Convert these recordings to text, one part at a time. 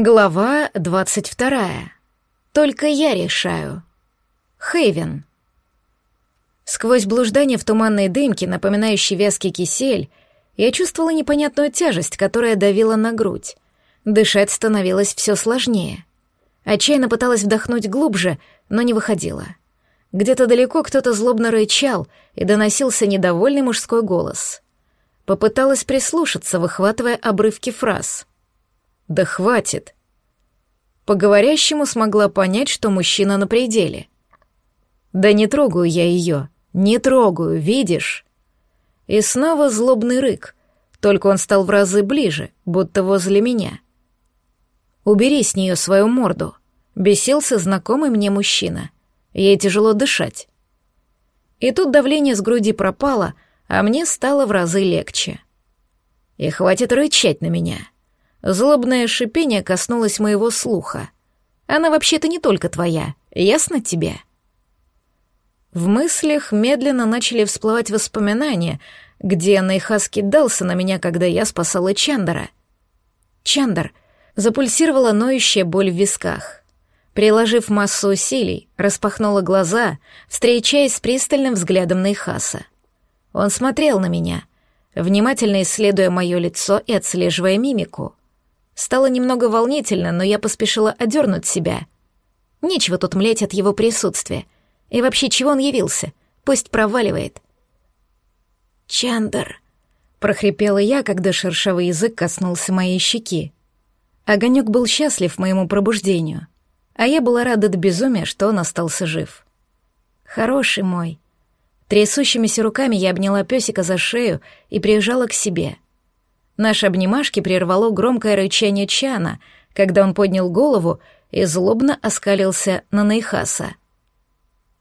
Глава двадцать вторая. Только я решаю. Хейвен. Сквозь блуждание в туманной дымке, напоминающей вязкий кисель, я чувствовала непонятную тяжесть, которая давила на грудь. Дышать становилось все сложнее. Отчаянно пыталась вдохнуть глубже, но не выходила. Где-то далеко кто-то злобно рычал, и доносился недовольный мужской голос. Попыталась прислушаться, выхватывая обрывки фраз — да хватит. По говорящему смогла понять, что мужчина на пределе. Да не трогаю я ее, не трогаю, видишь? И снова злобный рык, только он стал в разы ближе, будто возле меня. Убери с нее свою морду. Бесился знакомый мне мужчина. Ей тяжело дышать. И тут давление с груди пропало, а мне стало в разы легче. И хватит рычать на меня. Злобное шипение коснулось моего слуха. Она вообще-то не только твоя, ясно тебе? В мыслях медленно начали всплывать воспоминания, где Найхас кидался на меня, когда я спасала Чандара. Чандар запульсировала ноющая боль в висках. Приложив массу усилий, распахнула глаза, встречаясь с пристальным взглядом Найхаса. Он смотрел на меня, внимательно исследуя мое лицо и отслеживая мимику. Стало немного волнительно, но я поспешила одернуть себя. Нечего тут млеть от его присутствия. И вообще, чего он явился? Пусть проваливает. «Чандр», — прохрипела я, когда шершавый язык коснулся моей щеки. Огонек был счастлив моему пробуждению, а я была рада до безумия, что он остался жив. «Хороший мой». Трясущимися руками я обняла песика за шею и прижала к себе — Наши обнимашки прервало громкое рычание Чана, когда он поднял голову и злобно оскалился на Нейхаса.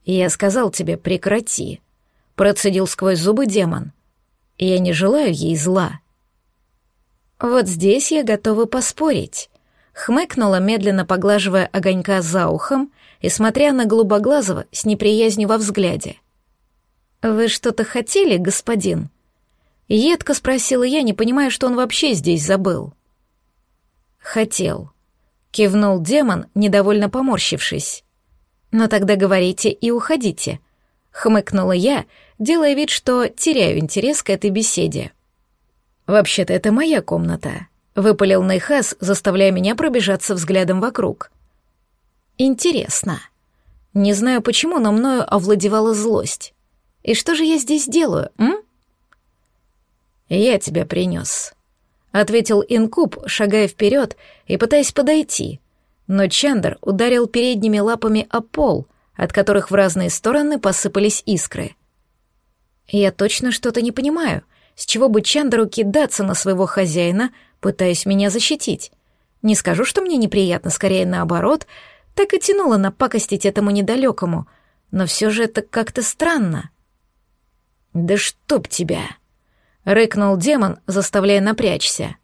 «Я сказал тебе, прекрати», — процедил сквозь зубы демон. «Я не желаю ей зла». «Вот здесь я готова поспорить», — хмыкнула, медленно поглаживая огонька за ухом и смотря на голубоглазого с неприязнью во взгляде. «Вы что-то хотели, господин?» Едко спросила я, не понимая, что он вообще здесь забыл. «Хотел», — кивнул демон, недовольно поморщившись. «Но тогда говорите и уходите», — хмыкнула я, делая вид, что теряю интерес к этой беседе. «Вообще-то это моя комната», — выпалил Нейхас, заставляя меня пробежаться взглядом вокруг. «Интересно. Не знаю почему, но мною овладевала злость. И что же я здесь делаю, м?» «Я тебя принес», — ответил Инкуб, шагая вперед и пытаясь подойти. Но Чандр ударил передними лапами о пол, от которых в разные стороны посыпались искры. «Я точно что-то не понимаю, с чего бы Чандру кидаться на своего хозяина, пытаясь меня защитить. Не скажу, что мне неприятно, скорее наоборот, так и тянуло напакостить этому недалекому, но все же это как-то странно». «Да чтоб тебя!» Рыкнул демон, заставляя напрячься.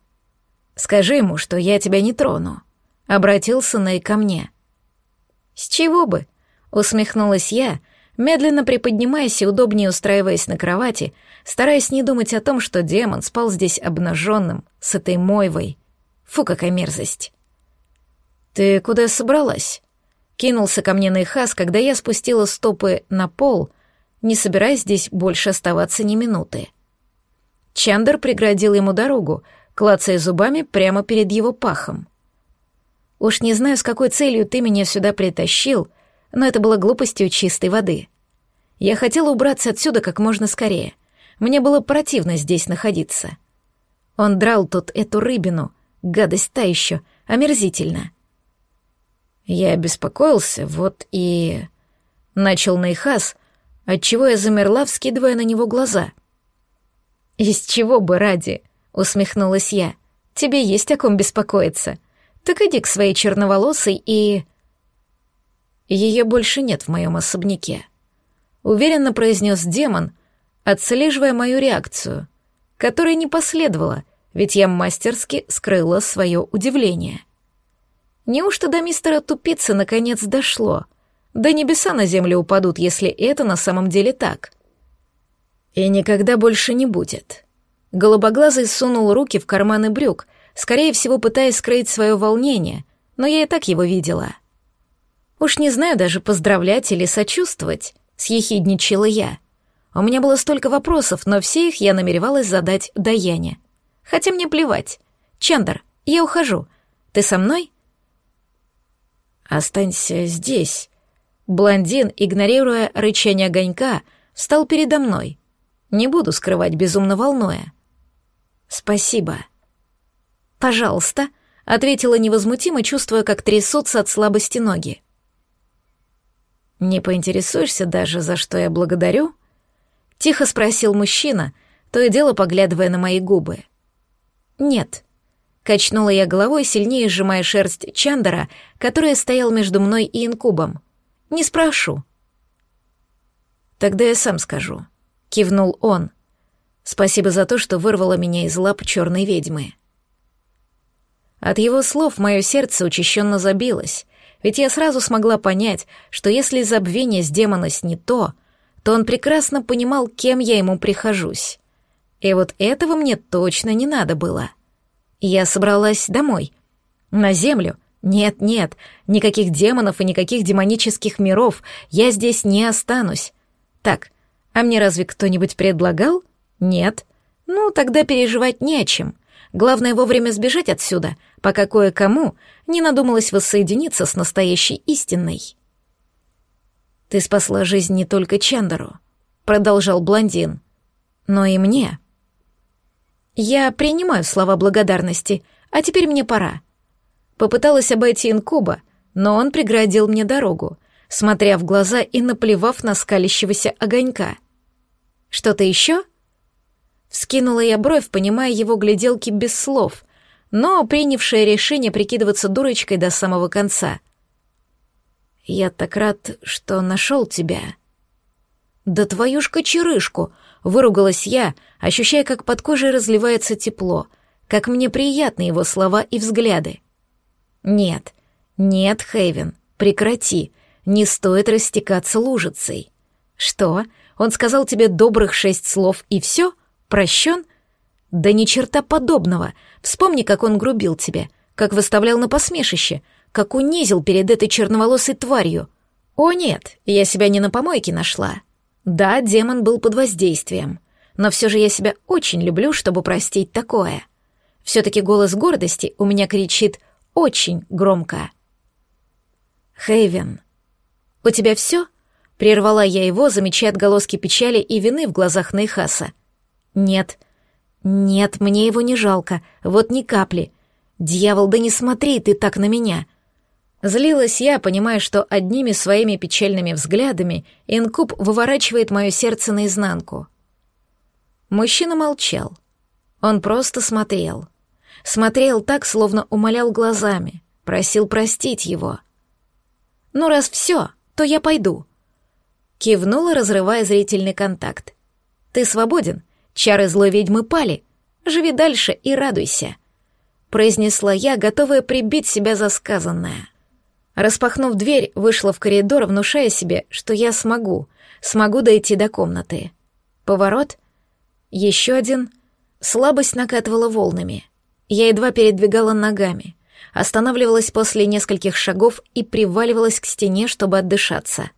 «Скажи ему, что я тебя не трону», — обратился Ней ко мне. «С чего бы?» — усмехнулась я, медленно приподнимаясь и удобнее устраиваясь на кровати, стараясь не думать о том, что демон спал здесь обнаженным, с этой мойвой. Фу, какая мерзость. «Ты куда собралась?» Кинулся ко мне Нейхас, когда я спустила стопы на пол, не собираясь здесь больше оставаться ни минуты. Чандер преградил ему дорогу, клацая зубами прямо перед его пахом. «Уж не знаю, с какой целью ты меня сюда притащил, но это было глупостью чистой воды. Я хотела убраться отсюда как можно скорее. Мне было противно здесь находиться. Он драл тут эту рыбину, гадость та еще, омерзительно». Я беспокоился, вот и... Начал Нейхас, отчего я замерла, вскидывая на него глаза — «Из чего бы ради?» — усмехнулась я. «Тебе есть о ком беспокоиться. Так иди к своей черноволосой и...» «Ее больше нет в моем особняке», — уверенно произнес демон, отслеживая мою реакцию, которая не последовала, ведь я мастерски скрыла свое удивление. Неужто до мистера Тупицы наконец дошло? Да небеса на землю упадут, если это на самом деле так. И никогда больше не будет. Голубоглазый сунул руки в карманы брюк, скорее всего, пытаясь скрыть свое волнение, но я и так его видела. Уж не знаю даже поздравлять или сочувствовать, съехидничала я. У меня было столько вопросов, но все их я намеревалась задать Даяне. Хотя мне плевать. Чандр, я ухожу. Ты со мной? Останься здесь. Блондин, игнорируя рычание огонька, встал передо мной. Не буду скрывать безумно волнуя. Спасибо. Пожалуйста, ответила невозмутимо, чувствуя, как трясутся от слабости ноги. Не поинтересуешься даже, за что я благодарю? Тихо спросил мужчина, то и дело поглядывая на мои губы. «Нет», — качнула я головой, сильнее сжимая шерсть Чандера, который стоял между мной и инкубом. «Не спрошу». «Тогда я сам скажу», — кивнул он. «Спасибо за то, что вырвала меня из лап черной ведьмы». От его слов мое сердце учащенно забилось, ведь я сразу смогла понять, что если забвение с демона не то, то он прекрасно понимал, кем я ему прихожусь. И вот этого мне точно не надо было. Я собралась домой. На землю. Нет-нет, никаких демонов и никаких демонических миров. Я здесь не останусь. Так, а мне разве кто-нибудь предлагал? Нет. Ну, тогда переживать не о чем. Главное вовремя сбежать отсюда, пока кое-кому не надумалось воссоединиться с настоящей истинной. «Ты спасла жизнь не только Чандеру», — продолжал блондин, — «но и мне». «Я принимаю слова благодарности, а теперь мне пора». Попыталась обойти инкуба, но он преградил мне дорогу, смотря в глаза и наплевав на скалящегося огонька. «Что-то еще?» Вскинула я бровь, понимая его гляделки без слов, но принявшая решение прикидываться дурочкой до самого конца — «Я так рад, что нашел тебя». «Да твою ж кочерышку!» — выругалась я, ощущая, как под кожей разливается тепло, как мне приятны его слова и взгляды. «Нет, нет, Хейвен, прекрати, не стоит растекаться лужицей». «Что? Он сказал тебе добрых шесть слов и все? Прощен?» «Да ни черта подобного. Вспомни, как он грубил тебе, как выставлял на посмешище, как унизил перед этой черноволосой тварью. О нет, я себя не на помойке нашла. Да, демон был под воздействием, но все же я себя очень люблю, чтобы простить такое. Все-таки голос гордости у меня кричит очень громко. Хейвен, у тебя все? Прервала я его, замечая отголоски печали и вины в глазах Нейхаса. Нет, нет, мне его не жалко, вот ни капли. Дьявол, да не смотри ты так на меня. Злилась я, понимая, что одними своими печальными взглядами инкуб выворачивает мое сердце наизнанку. Мужчина молчал. Он просто смотрел. Смотрел так, словно умолял глазами, просил простить его. «Ну, раз все, то я пойду», — кивнула, разрывая зрительный контакт. «Ты свободен, чары злой ведьмы пали, живи дальше и радуйся», — произнесла я, готовая прибить себя за сказанное. Распахнув дверь, вышла в коридор, внушая себе, что я смогу, смогу дойти до комнаты. Поворот. Еще один. Слабость накатывала волнами. Я едва передвигала ногами, останавливалась после нескольких шагов и приваливалась к стене, чтобы отдышаться.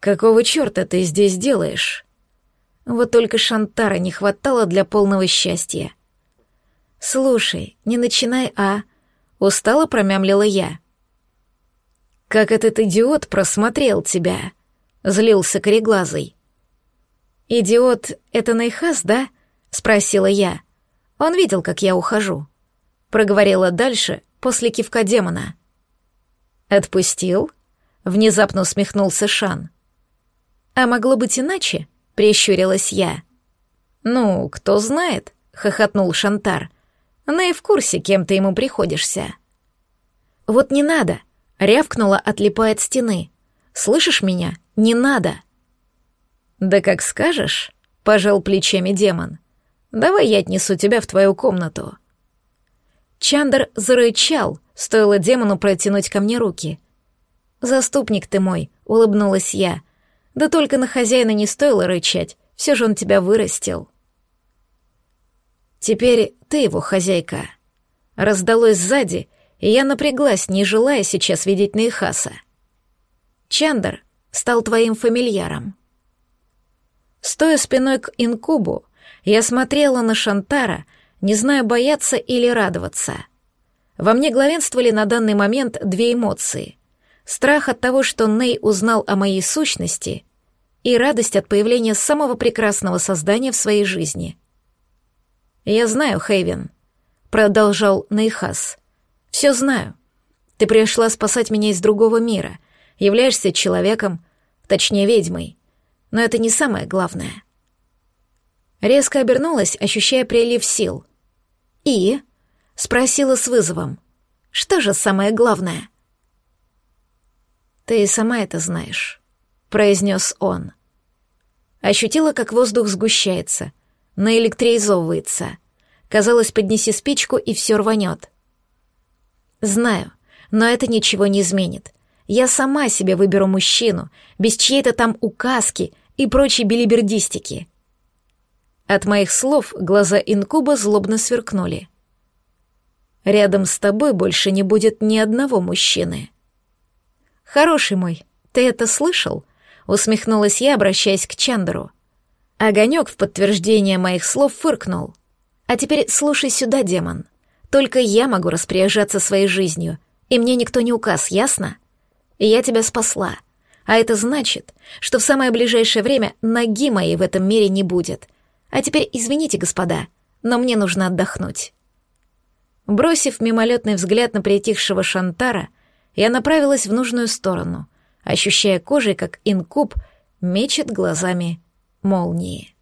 «Какого черта ты здесь делаешь?» Вот только Шантара не хватало для полного счастья. «Слушай, не начинай, а...» Устало промямлила я. «Как этот идиот просмотрел тебя?» — злился кореглазый. «Идиот — это Найхас, да?» — спросила я. Он видел, как я ухожу. Проговорила дальше, после кивка демона. «Отпустил?» — внезапно усмехнулся Шан. «А могло быть иначе?» — прищурилась я. «Ну, кто знает?» — хохотнул Шантар. «Но и в курсе, кем ты ему приходишься». «Вот не надо!» Рявкнула, отлипая от стены. «Слышишь меня? Не надо!» «Да как скажешь», — пожал плечами демон. «Давай я отнесу тебя в твою комнату». Чандр зарычал, стоило демону протянуть ко мне руки. «Заступник ты мой», — улыбнулась я. «Да только на хозяина не стоило рычать, все же он тебя вырастил». Теперь ты его хозяйка. Раздалось сзади, и я напряглась, не желая сейчас видеть Нейхаса. Чандр стал твоим фамильяром. Стоя спиной к инкубу, я смотрела на Шантара, не зная, бояться или радоваться. Во мне главенствовали на данный момент две эмоции. Страх от того, что Ней узнал о моей сущности, и радость от появления самого прекрасного создания в своей жизни. «Я знаю, Хейвен», — продолжал Нейхас. «Все знаю. Ты пришла спасать меня из другого мира, являешься человеком, точнее ведьмой. Но это не самое главное». Резко обернулась, ощущая прилив сил. «И?» — спросила с вызовом. «Что же самое главное?» «Ты и сама это знаешь», — произнес он. Ощутила, как воздух сгущается, наэлектризовывается. Казалось, поднеси спичку, и все рванет. Знаю, но это ничего не изменит. Я сама себе выберу мужчину, без чьей-то там указки и прочей билибердистики. От моих слов глаза инкуба злобно сверкнули. Рядом с тобой больше не будет ни одного мужчины. Хороший мой, ты это слышал? Усмехнулась я, обращаясь к Чандеру. Огонек в подтверждение моих слов фыркнул. А теперь слушай сюда, демон. Только я могу распоряжаться своей жизнью, и мне никто не указ, ясно? Я тебя спасла. А это значит, что в самое ближайшее время ноги моей в этом мире не будет — а теперь извините, господа, но мне нужно отдохнуть. Бросив мимолетный взгляд на притихшего Шантара, я направилась в нужную сторону, ощущая кожей, как инкуб мечет глазами молнии.